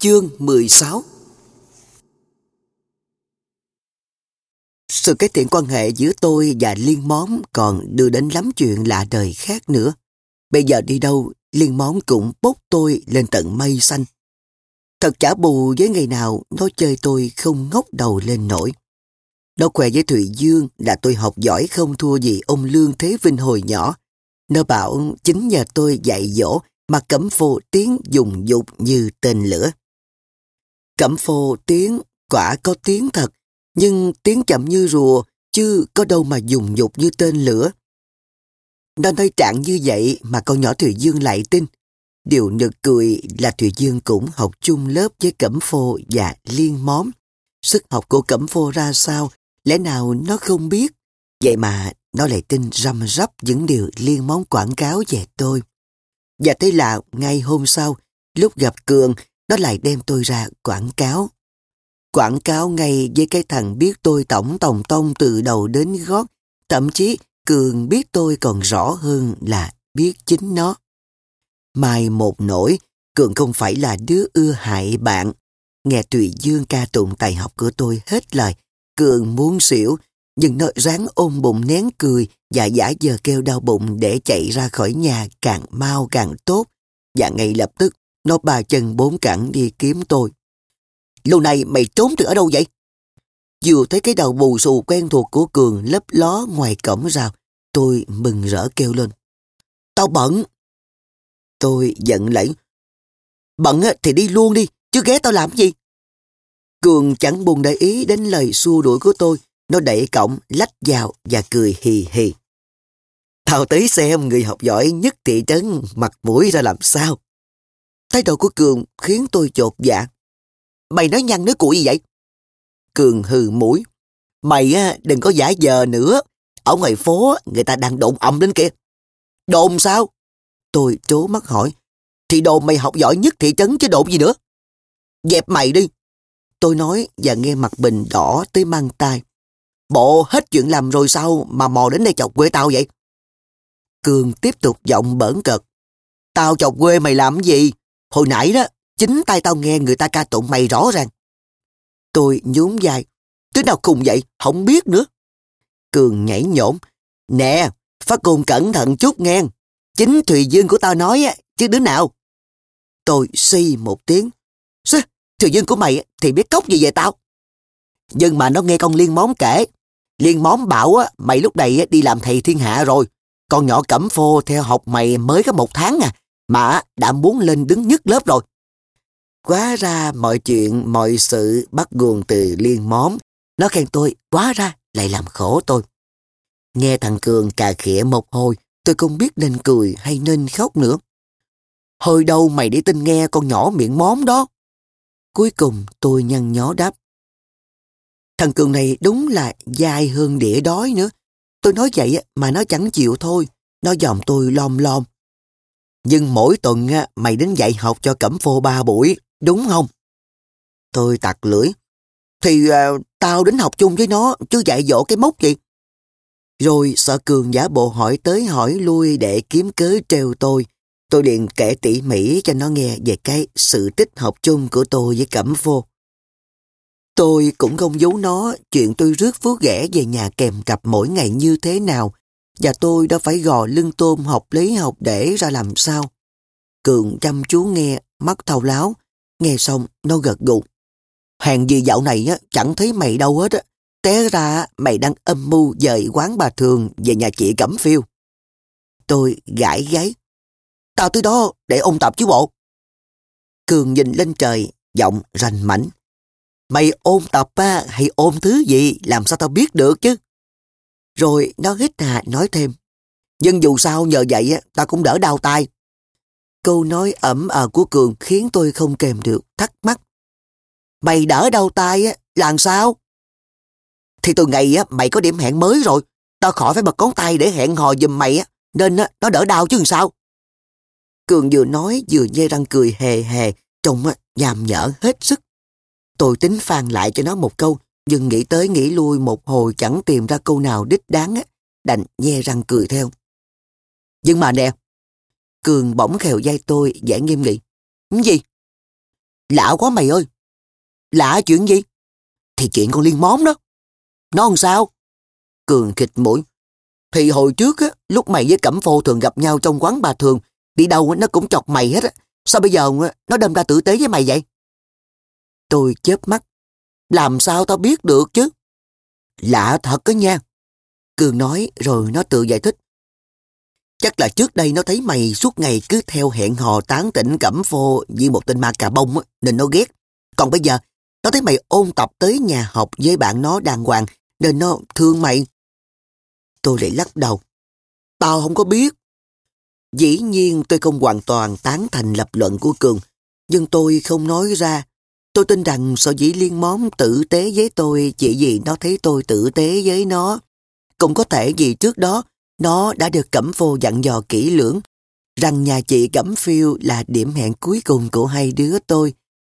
Chương 16 Sự kết thiện quan hệ giữa tôi và Liên Món còn đưa đến lắm chuyện lạ đời khác nữa. Bây giờ đi đâu, Liên Món cũng bốc tôi lên tận mây xanh. Thật chả bù với ngày nào nó chơi tôi không ngóc đầu lên nổi. Nó khoe với Thụy Dương là tôi học giỏi không thua gì ông Lương Thế Vinh hồi nhỏ. Nó bảo chính nhờ tôi dạy dỗ mà cẩm phô tiếng dùng dục như tên lửa. Cẩm phô tiếng quả có tiếng thật, nhưng tiếng chậm như rùa, chứ có đâu mà dùng nhục như tên lửa. Nó nói trạng như vậy mà con nhỏ Thùy Dương lại tin. Điều nực cười là Thùy Dương cũng học chung lớp với Cẩm Phô và Liên Móm. Sức học của Cẩm Phô ra sao, lẽ nào nó không biết. Vậy mà nó lại tin răm rắp những điều Liên Móm quảng cáo về tôi. Và thế là ngay hôm sau, lúc gặp Cường, nó lại đem tôi ra quảng cáo. Quảng cáo ngay với cái thằng biết tôi tổng tòng tông từ đầu đến gót, thậm chí Cường biết tôi còn rõ hơn là biết chính nó. Mai một nỗi, Cường không phải là đứa ưa hại bạn. Nghe Tùy Dương ca tụng tài học của tôi hết lời, Cường muốn xỉu, nhưng nó ráng ôm bụng nén cười và giả giờ kêu đau bụng để chạy ra khỏi nhà càng mau càng tốt. Và ngay lập tức, nó ba chân bốn cẳng đi kiếm tôi. Lâu nay mày trốn từ ở đâu vậy? Vừa thấy cái đầu bù xù quen thuộc của Cường lấp ló ngoài cổng rào, tôi mừng rỡ kêu lên. Tao bận. Tôi giận lẫy. Bận thì đi luôn đi, chứ ghé tao làm gì? Cường chẳng buồn để ý đến lời xua đuổi của tôi. Nó đẩy cổng, lách vào và cười hì hì. Tao tới xem người học giỏi nhất thị trấn mặt mũi ra làm sao. Thái độ của Cường khiến tôi chột dạ. Mày nói nhăn nói cuội gì vậy? Cường hừ mũi. Mày á, đừng có giả giờ nữa. Ở ngoài phố người ta đang đồn ầm lên kìa. Đồn sao? Tôi trố mắt hỏi. Thì đồn mày học giỏi nhất thị trấn chứ đồn gì nữa. Dẹp mày đi. Tôi nói và nghe mặt bình đỏ tới mang tai. Bộ hết chuyện làm rồi sao mà mò đến đây chọc quê tao vậy? Cường tiếp tục giọng bỡn cợt. Tao chọc quê mày làm gì? Hồi nãy đó, chính tay tao nghe người ta ca tụng mày rõ ràng. Tôi nhún vai. Đứa nào cùng vậy, không biết nữa. Cường nhảy nhổm. Nè, phát cùng cẩn thận chút nghe. Chính Thùy Dương của tao nói á, chứ đứa nào. Tôi suy một tiếng. Sao? Thùy Dương của mày thì biết cốc gì về tao. Nhưng mà nó nghe con Liên Món kể. Liên Món bảo á, mày lúc này đi làm thầy thiên hạ rồi. Con nhỏ cẩm phô theo học mày mới có một tháng à, mà đã muốn lên đứng nhất lớp rồi. Quá ra mọi chuyện, mọi sự bắt nguồn từ Liên Món. Nó khen tôi, quá ra lại làm khổ tôi. Nghe thằng Cường cà khịa một hồi, tôi không biết nên cười hay nên khóc nữa. Hồi đâu mày để tin nghe con nhỏ miệng móm đó. Cuối cùng tôi nhăn nhó đáp. Thằng Cường này đúng là dai hơn đĩa đói nữa. Tôi nói vậy mà nó chẳng chịu thôi. Nó dòm tôi lom lom. Nhưng mỗi tuần mày đến dạy học cho Cẩm Phô ba buổi, đúng không? Tôi tặc lưỡi. Thì uh, tao đến học chung với nó, chứ dạy dỗ cái mốc gì. Rồi sợ Cường giả bộ hỏi tới hỏi lui để kiếm cớ trêu tôi. Tôi liền kể tỉ mỉ cho nó nghe về cái sự tích học chung của tôi với Cẩm Phô. Tôi cũng không giấu nó chuyện tôi rước phú ghẻ về nhà kèm cặp mỗi ngày như thế nào và tôi đã phải gò lưng tôm học lấy học để ra làm sao. Cường chăm chú nghe, mắt thao láo, nghe xong nó gật gù. Hàng gì dạo này á, chẳng thấy mày đâu hết á. Té ra mày đang âm mưu dời quán bà thường về nhà chị Cẩm Phiêu. Tôi gãi gáy. Tao tới đó để ông tập chứ bộ. Cường nhìn lên trời, giọng rành mảnh. Mày ôn tập á, hay ôn thứ gì làm sao tao biết được chứ? Rồi nó hít hà nói thêm. Nhưng dù sao nhờ vậy á, ta cũng đỡ đau tay. Câu nói ẩm ờ của Cường khiến tôi không kèm được, thắc mắc. Mày đỡ đau tay á, làm sao? Thì từ ngày á, mày có điểm hẹn mới rồi, tao khỏi phải bật ngón tay để hẹn hò giùm mày á, nên á, nó đỡ đau chứ làm sao? Cường vừa nói vừa nhê răng cười hề hề, trông á, nhàm nhở hết sức. Tôi tính phàn lại cho nó một câu, nhưng nghĩ tới nghĩ lui một hồi chẳng tìm ra câu nào đích đáng á, đành nhe răng cười theo. Nhưng mà nè, Cường bỗng khều dây tôi, vẻ nghiêm nghị. Gì? Lạ quá mày ơi. Lạ chuyện gì? Thì chuyện con liên món đó. Nó làm sao? Cường khịt mũi. Thì hồi trước á, lúc mày với Cẩm Phô thường gặp nhau trong quán bà thường, đi đâu nó cũng chọc mày hết á. Sao bây giờ nó đâm ra tử tế với mày vậy? Tôi chớp mắt. Làm sao tao biết được chứ? Lạ thật đó nha. Cường nói rồi nó tự giải thích. Chắc là trước đây nó thấy mày suốt ngày cứ theo hẹn hò tán tỉnh cẩm phô như một tên ma cà bông nên nó ghét. Còn bây giờ, nó thấy mày ôn tập tới nhà học với bạn nó đàng hoàng nên nó thương mày. Tôi lại lắc đầu. Tao không có biết. Dĩ nhiên tôi không hoàn toàn tán thành lập luận của Cường, nhưng tôi không nói ra. Tôi tin rằng sở dĩ liên món tử tế với tôi chỉ vì nó thấy tôi tử tế với nó. Cũng có thể vì trước đó nó đã được Cẩm Phô dặn dò kỹ lưỡng rằng nhà chị Cẩm Phiêu là điểm hẹn cuối cùng của hai đứa tôi.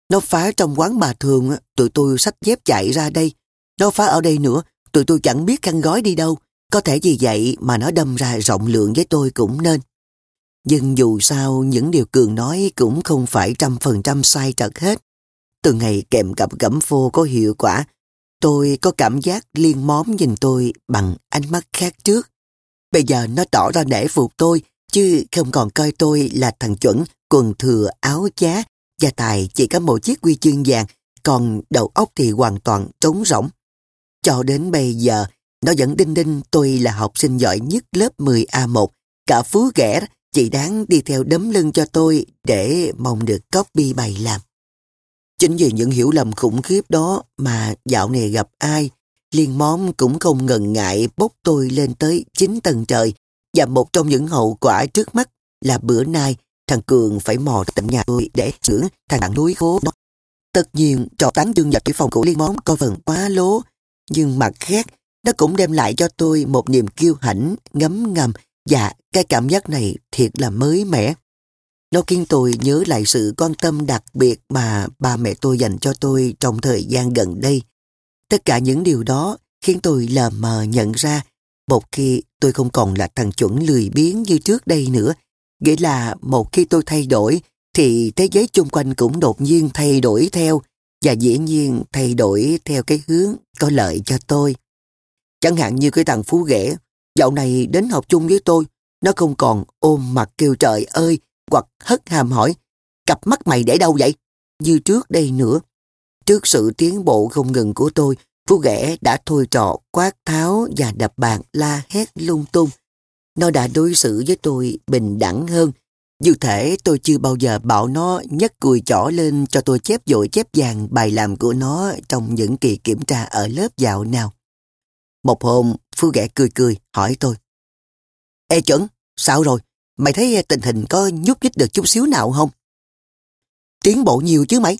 Nó phá trong quán bà thường, tụi tôi sách dép chạy ra đây. Nó phá ở đây nữa, tụi tôi chẳng biết khăn gói đi đâu. Có thể vì vậy mà nó đâm ra rộng lượng với tôi cũng nên. Nhưng dù sao, những điều Cường nói cũng không phải trăm phần trăm sai trật hết. Từ ngày kèm cặp gẫm Phô có hiệu quả, tôi có cảm giác liên móm nhìn tôi bằng ánh mắt khác trước. Bây giờ nó tỏ ra nể phục tôi, chứ không còn coi tôi là thằng chuẩn, quần thừa, áo giá, và tài chỉ có một chiếc quy chương vàng, còn đầu óc thì hoàn toàn trống rỗng. Cho đến bây giờ, nó vẫn đinh đinh tôi là học sinh giỏi nhất lớp 10A1, cả phú ghẻ chỉ đáng đi theo đấm lưng cho tôi để mong được copy bài làm. Chính vì những hiểu lầm khủng khiếp đó mà dạo này gặp ai, Liên món cũng không ngần ngại bốc tôi lên tới 9 tầng trời và một trong những hậu quả trước mắt là bữa nay thằng Cường phải mò tận nhà tôi để dưỡng thằng đặng núi khố đó. Tất nhiên trò tán dương vào cái phòng của Liên món có phần quá lố nhưng mặt khác nó cũng đem lại cho tôi một niềm kiêu hãnh, ngấm ngầm và cái cảm giác này thiệt là mới mẻ. Nó khiến tôi nhớ lại sự quan tâm đặc biệt mà ba mẹ tôi dành cho tôi trong thời gian gần đây. Tất cả những điều đó khiến tôi lờ mờ nhận ra một khi tôi không còn là thằng chuẩn lười biếng như trước đây nữa. Nghĩa là một khi tôi thay đổi thì thế giới chung quanh cũng đột nhiên thay đổi theo và dĩ nhiên thay đổi theo cái hướng có lợi cho tôi. Chẳng hạn như cái thằng Phú Ghẻ, dạo này đến học chung với tôi, nó không còn ôm mặt kêu trời ơi hoặc hất hàm hỏi cặp mắt mày để đâu vậy? Như trước đây nữa. Trước sự tiến bộ không ngừng của tôi, Phú ghẻ đã thôi trọ, quát tháo và đập bàn la hét lung tung. Nó đã đối xử với tôi bình đẳng hơn. Như thể tôi chưa bao giờ bảo nó nhấc cùi chỏ lên cho tôi chép dội chép vàng bài làm của nó trong những kỳ kiểm tra ở lớp dạo nào. Một hôm, Phú ghẻ cười cười, hỏi tôi. Ê chuẩn, sao rồi? Mày thấy ờ, tình hình có nhúc nhích được chút xíu nào không? Tiến bộ nhiều chứ mày.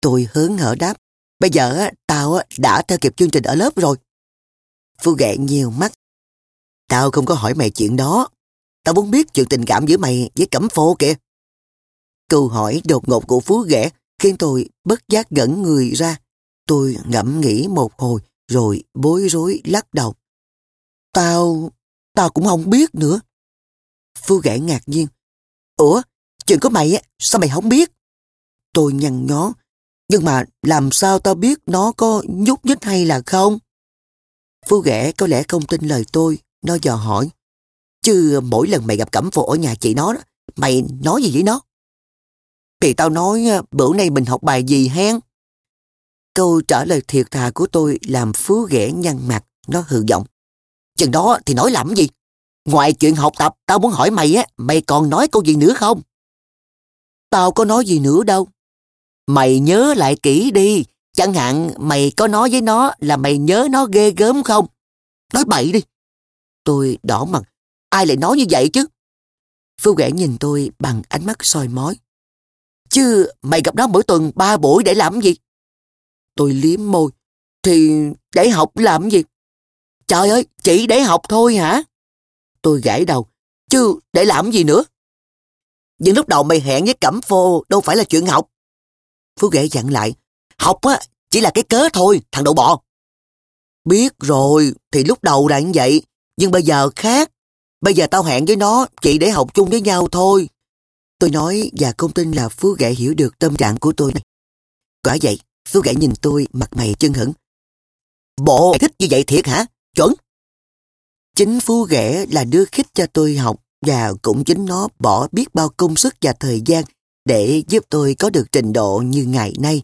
Tôi hớn hở đáp. Bây giờ tao đã theo kịp chương trình ở lớp rồi. Phu ghẹ nhiều mắt. Tao không có hỏi mày chuyện đó. Tao muốn biết chuyện tình cảm giữa mày với Cẩm Phô kìa. Câu hỏi đột ngột của Phú ghẻ khiến tôi bất giác gẫn người ra. Tôi ngẫm nghĩ một hồi rồi bối rối lắc đầu. Tao, tao cũng không biết nữa. Phu Gãy ngạc nhiên. Ủa, chuyện của mày á, sao mày không biết? Tôi nhăn nhó, nhưng mà làm sao tao biết nó có nhúc nhích hay là không? Phu ghẻ có lẽ không tin lời tôi, nó dò hỏi. Chứ mỗi lần mày gặp Cẩm Phổ ở nhà chị nó, mày nói gì với nó? Thì tao nói ờ, bữa nay mình học bài gì hen? Câu trả lời thiệt thà của tôi làm phú ghẻ nhăn mặt, nó hừ giọng. Chừng đó thì nói làm gì? Ngoài chuyện học tập, tao muốn hỏi mày á, mày còn nói câu gì nữa không? Tao có nói gì nữa đâu. Mày nhớ lại kỹ đi. Chẳng hạn mày có nói với nó là mày nhớ nó ghê gớm không? Nói bậy đi. Tôi đỏ mặt. Ai lại nói như vậy chứ? Phu ghẻ nhìn tôi bằng ánh mắt soi mói. Chứ mày gặp nó mỗi tuần ba buổi để làm gì? Tôi liếm môi. Thì để học làm gì? Trời ơi, chỉ để học thôi hả? Tôi gãi đầu. Chứ để làm gì nữa? Nhưng lúc đầu mày hẹn với Cẩm Phô đâu phải là chuyện học. Phú ghệ dặn lại, học á, chỉ là cái cớ thôi, thằng đậu bò. Biết rồi, thì lúc đầu là như vậy, nhưng bây giờ khác. Bây giờ tao hẹn với nó, chỉ để học chung với nhau thôi. Tôi nói và không tin là Phú ghệ hiểu được tâm trạng của tôi này. Quả vậy, Phú Ghệ nhìn tôi mặt mày chân hững. Bộ thích như vậy thiệt hả? Chuẩn. Chính Phú Ghẻ là đứa khích cho tôi học và cũng chính nó bỏ biết bao công sức và thời gian để giúp tôi có được trình độ như ngày nay.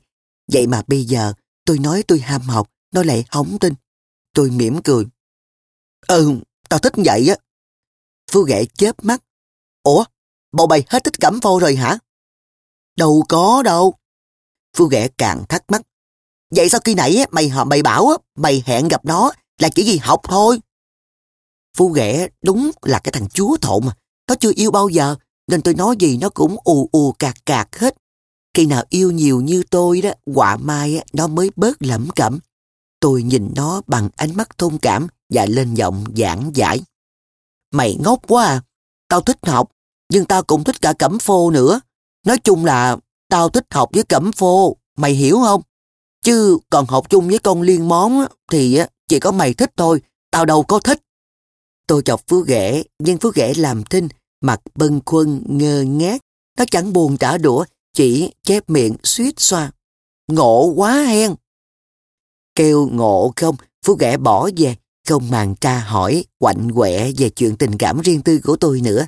Vậy mà bây giờ tôi nói tôi ham học, nó lại hóng tin. Tôi mỉm cười. Ừ, tao thích vậy á. Phú Ghẻ chớp mắt. Ủa, bộ bày hết thích cẩm phô rồi hả? Đâu có đâu. Phú Ghẻ càng thắc mắc. Vậy sao khi nãy mày họ mày bảo mày hẹn gặp nó là chỉ vì học thôi? Phu Ghẻ đúng là cái thằng chúa thộn mà. Nó chưa yêu bao giờ, nên tôi nói gì nó cũng ù ù cạc cạc hết. Khi nào yêu nhiều như tôi đó, quả mai nó mới bớt lẩm cẩm. Tôi nhìn nó bằng ánh mắt thông cảm và lên giọng giảng giải. Mày ngốc quá à, tao thích học, nhưng tao cũng thích cả cẩm phô nữa. Nói chung là tao thích học với cẩm phô, mày hiểu không? Chứ còn học chung với con liên món thì chỉ có mày thích thôi, tao đâu có thích. Tôi chọc Phú Ghẻ, nhưng Phú Ghẻ làm thinh, mặt bân khuân ngơ ngác. Nó chẳng buồn trả đũa, chỉ chép miệng suýt xoa. Ngộ quá hen. Kêu ngộ không, Phú Ghẻ bỏ về, không màng tra hỏi, quạnh quẹ về chuyện tình cảm riêng tư của tôi nữa.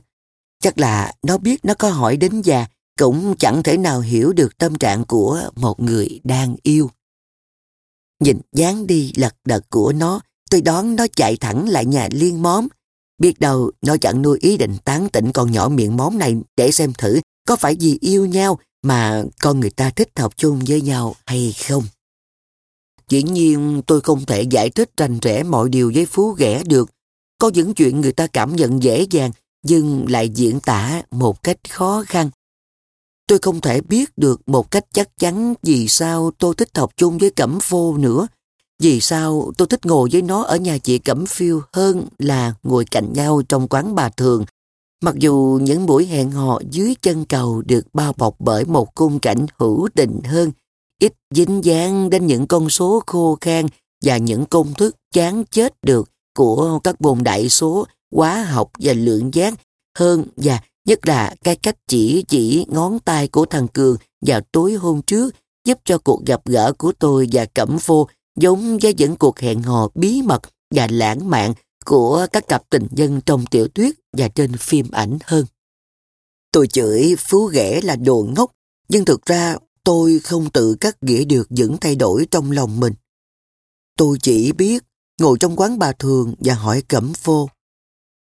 Chắc là nó biết nó có hỏi đến già, cũng chẳng thể nào hiểu được tâm trạng của một người đang yêu. Nhìn dáng đi lật đật của nó, tôi đoán nó chạy thẳng lại nhà liên móm. Biết đâu nó chẳng nuôi ý định tán tỉnh con nhỏ miệng móm này để xem thử có phải vì yêu nhau mà con người ta thích học chung với nhau hay không. Dĩ nhiên tôi không thể giải thích rành rẽ mọi điều với Phú Ghẻ được. Có những chuyện người ta cảm nhận dễ dàng nhưng lại diễn tả một cách khó khăn. Tôi không thể biết được một cách chắc chắn vì sao tôi thích học chung với Cẩm Phô nữa. Vì sao tôi thích ngồi với nó ở nhà chị Cẩm Phiêu hơn là ngồi cạnh nhau trong quán bà thường. Mặc dù những buổi hẹn hò dưới chân cầu được bao bọc bởi một khung cảnh hữu tình hơn, ít dính dáng đến những con số khô khan và những công thức chán chết được của các bồn đại số, hóa học và lượng giác hơn và Nhất là cái cách chỉ chỉ ngón tay của thằng Cường vào tối hôm trước giúp cho cuộc gặp gỡ của tôi và Cẩm Phô giống với những cuộc hẹn hò bí mật và lãng mạn của các cặp tình nhân trong tiểu thuyết và trên phim ảnh hơn. Tôi chửi Phú Ghẻ là đồ ngốc, nhưng thực ra tôi không tự cắt nghĩa được những thay đổi trong lòng mình. Tôi chỉ biết ngồi trong quán bà thường và hỏi Cẩm Phô.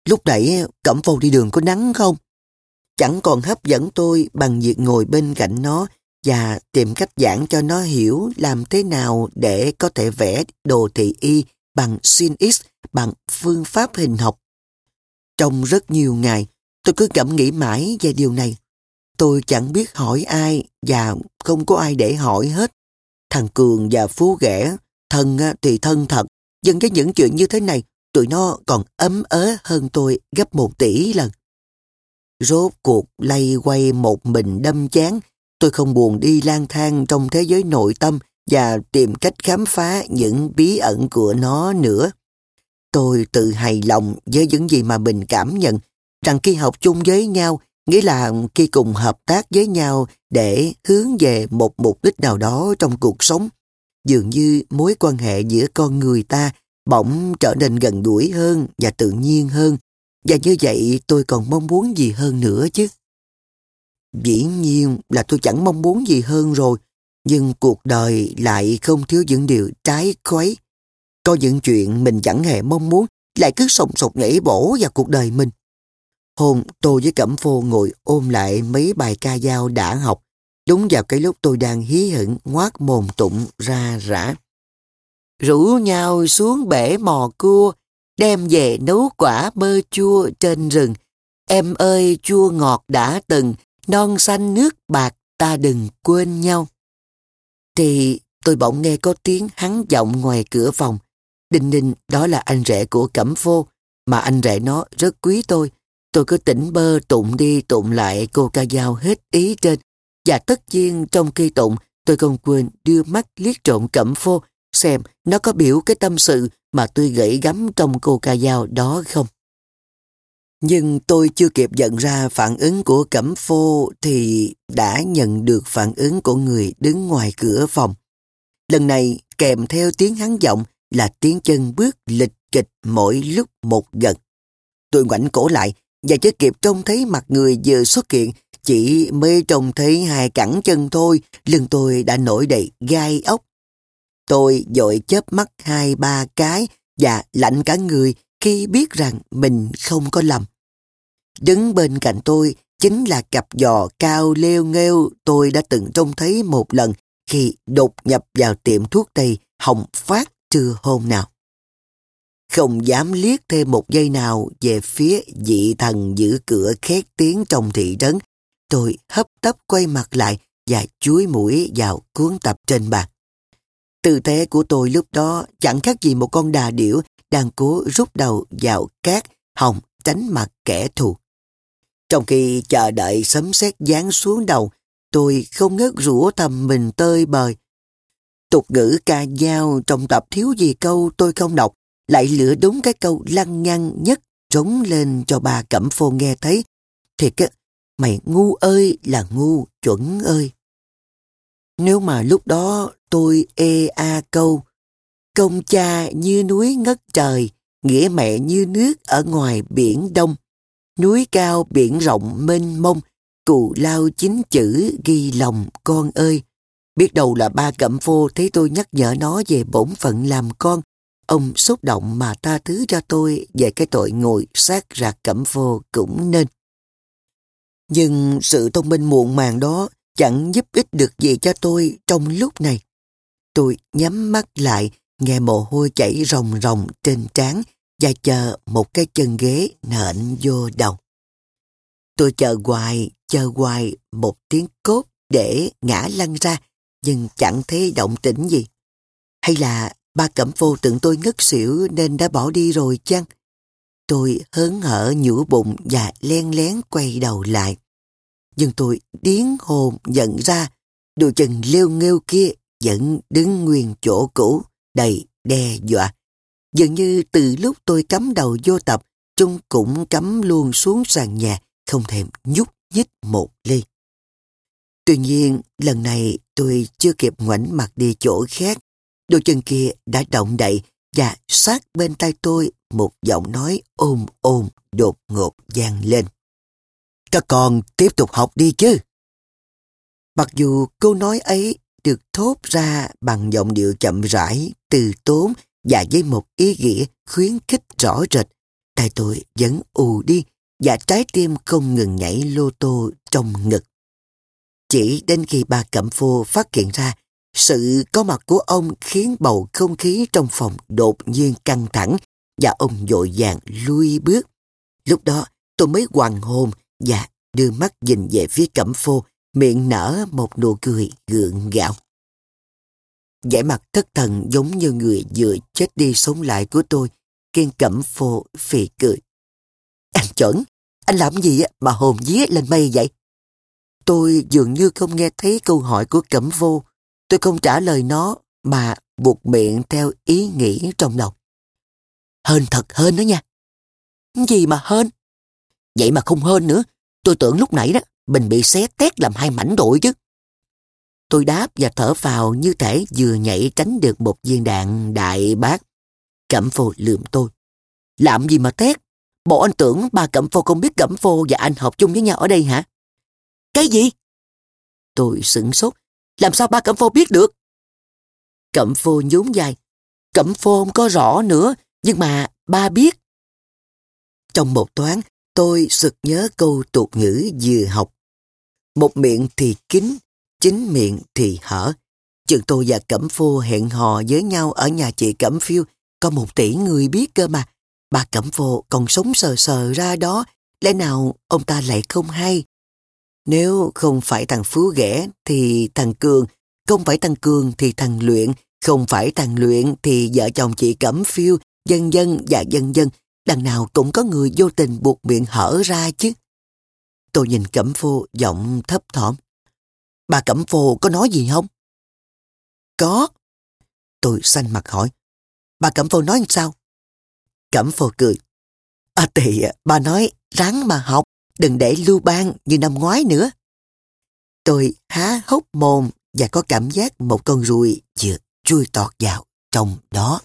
Lúc nãy Cẩm Phô đi đường có nắng không? chẳng còn hấp dẫn tôi bằng việc ngồi bên cạnh nó và tìm cách giảng cho nó hiểu làm thế nào để có thể vẽ đồ thị y bằng sin X bằng phương pháp hình học. Trong rất nhiều ngày, tôi cứ cảm nghĩ mãi về điều này. Tôi chẳng biết hỏi ai và không có ai để hỏi hết. Thằng Cường và Phú Ghẻ, thân thì thân thật, nhưng với những chuyện như thế này, tụi nó còn ấm ớ hơn tôi gấp một tỷ lần. Rốt cuộc lay quay một mình đâm chán, tôi không buồn đi lang thang trong thế giới nội tâm và tìm cách khám phá những bí ẩn của nó nữa. Tôi tự hài lòng với những gì mà mình cảm nhận, rằng khi học chung với nhau, nghĩa là khi cùng hợp tác với nhau để hướng về một mục đích nào đó trong cuộc sống. Dường như mối quan hệ giữa con người ta bỗng trở nên gần gũi hơn và tự nhiên hơn và như vậy tôi còn mong muốn gì hơn nữa chứ. Dĩ nhiên là tôi chẳng mong muốn gì hơn rồi, nhưng cuộc đời lại không thiếu những điều trái khuấy. Có những chuyện mình chẳng hề mong muốn, lại cứ sồng sọc nhảy bổ vào cuộc đời mình. Hôm tôi với Cẩm Phô ngồi ôm lại mấy bài ca dao đã học, đúng vào cái lúc tôi đang hí hửng ngoác mồm tụng ra rã. Rủ nhau xuống bể mò cua, đem về nấu quả bơ chua trên rừng. Em ơi chua ngọt đã từng, non xanh nước bạc ta đừng quên nhau. Thì tôi bỗng nghe có tiếng hắn giọng ngoài cửa phòng. Đinh ninh đó là anh rể của Cẩm Phô, mà anh rể nó rất quý tôi. Tôi cứ tỉnh bơ tụng đi tụng lại cô ca dao hết ý trên. Và tất nhiên trong khi tụng, tôi không quên đưa mắt liếc trộm Cẩm Phô xem nó có biểu cái tâm sự mà tôi gãy gắm trong cô ca dao đó không. Nhưng tôi chưa kịp nhận ra phản ứng của Cẩm Phô thì đã nhận được phản ứng của người đứng ngoài cửa phòng. Lần này kèm theo tiếng hắn giọng là tiếng chân bước lịch kịch mỗi lúc một gần. Tôi ngoảnh cổ lại và chưa kịp trông thấy mặt người vừa xuất hiện, chỉ mới trông thấy hai cẳng chân thôi, lưng tôi đã nổi đầy gai ốc. Tôi dội chớp mắt hai ba cái và lạnh cả người khi biết rằng mình không có lầm. Đứng bên cạnh tôi chính là cặp giò cao leo nghêu tôi đã từng trông thấy một lần khi đột nhập vào tiệm thuốc tây Hồng Phát trưa hôm nào. Không dám liếc thêm một giây nào về phía dị thần giữ cửa khét tiếng trong thị trấn, tôi hấp tấp quay mặt lại và chuối mũi vào cuốn tập trên bàn. Tư thế của tôi lúc đó chẳng khác gì một con đà điểu đang cố rút đầu vào cát hồng tránh mặt kẻ thù. Trong khi chờ đợi sấm sét giáng xuống đầu, tôi không ngớt rủa thầm mình tơi bời. Tục ngữ ca dao trong tập thiếu gì câu tôi không đọc, lại lựa đúng cái câu lăng nhăng nhất trống lên cho bà Cẩm Phô nghe thấy. Thiệt á, mày ngu ơi là ngu chuẩn ơi. Nếu mà lúc đó tôi e a câu, công cha như núi ngất trời, nghĩa mẹ như nước ở ngoài biển đông, núi cao biển rộng mênh mông, cụ lao chính chữ ghi lòng con ơi. Biết đâu là ba cẩm phô thấy tôi nhắc nhở nó về bổn phận làm con. Ông xúc động mà tha thứ cho tôi về cái tội ngồi sát rạc cẩm phô cũng nên. Nhưng sự thông minh muộn màng đó chẳng giúp ích được gì cho tôi trong lúc này. Tôi nhắm mắt lại, nghe mồ hôi chảy ròng ròng trên trán và chờ một cái chân ghế nện vô đầu. Tôi chờ hoài, chờ hoài một tiếng cốt để ngã lăn ra, nhưng chẳng thấy động tĩnh gì. Hay là ba cẩm vô tưởng tôi ngất xỉu nên đã bỏ đi rồi chăng? Tôi hớn hở nhũ bụng và len lén quay đầu lại. Nhưng tôi điến hồn nhận ra đôi chân leo nghêu kia vẫn đứng nguyên chỗ cũ, đầy đe dọa. Dường như từ lúc tôi cắm đầu vô tập, chúng cũng cắm luôn xuống sàn nhà, không thèm nhúc nhích một ly. Tuy nhiên, lần này tôi chưa kịp ngoảnh mặt đi chỗ khác. Đôi chân kia đã động đậy và sát bên tay tôi một giọng nói ôm ôm đột ngột vang lên. Các con tiếp tục học đi chứ. Mặc dù câu nói ấy được thốt ra bằng giọng điệu chậm rãi, từ tốn và với một ý nghĩa khuyến khích rõ rệt, tay tôi vẫn ù đi và trái tim không ngừng nhảy lô tô trong ngực. Chỉ đến khi bà Cẩm Phô phát hiện ra sự có mặt của ông khiến bầu không khí trong phòng đột nhiên căng thẳng và ông dội vàng lui bước. Lúc đó tôi mới hoàng hồn và đưa mắt nhìn về phía Cẩm Phô, miệng nở một nụ cười gượng gạo vẻ mặt thất thần giống như người vừa chết đi sống lại của tôi, kiên Cẩm Phô phì cười. Anh chuẩn, anh làm gì mà hồn vía lên mây vậy? Tôi dường như không nghe thấy câu hỏi của Cẩm Vô. Tôi không trả lời nó mà buộc miệng theo ý nghĩ trong lòng. Hên thật hên đó nha. Gì mà hên? Vậy mà không hên nữa. Tôi tưởng lúc nãy đó mình bị xé tét làm hai mảnh đội chứ. Tôi đáp và thở vào như thể vừa nhảy tránh được một viên đạn đại bác. Cẩm phô lượm tôi. Làm gì mà tét? Bộ anh tưởng ba Cẩm Phô không biết Cẩm Phô và anh học chung với nhau ở đây hả? Cái gì? Tôi sửng sốt. Làm sao ba Cẩm Phô biết được? Cẩm Phô nhún dài. Cẩm Phô không có rõ nữa, nhưng mà ba biết. Trong một toán, tôi sực nhớ câu tục ngữ vừa học. Một miệng thì kín, chính miệng thì hở. Chừng tôi và Cẩm Phô hẹn hò với nhau ở nhà chị Cẩm Phiêu, có một tỷ người biết cơ mà. Bà Cẩm Phô còn sống sờ sờ ra đó, lẽ nào ông ta lại không hay? Nếu không phải thằng Phú ghẻ thì thằng Cường, không phải thằng Cường thì thằng Luyện, không phải thằng Luyện thì vợ chồng chị Cẩm Phiêu, dân dân và dân dân, đằng nào cũng có người vô tình buộc miệng hở ra chứ. Tôi nhìn Cẩm Phô giọng thấp thỏm. Bà Cẩm Phô có nói gì không? Có. Tôi xanh mặt hỏi. Bà Cẩm Phô nói sao? Cẩm Phô cười. À thì bà nói ráng mà học, đừng để lưu ban như năm ngoái nữa. Tôi há hốc mồm và có cảm giác một con ruồi vừa chui tọt vào trong đó.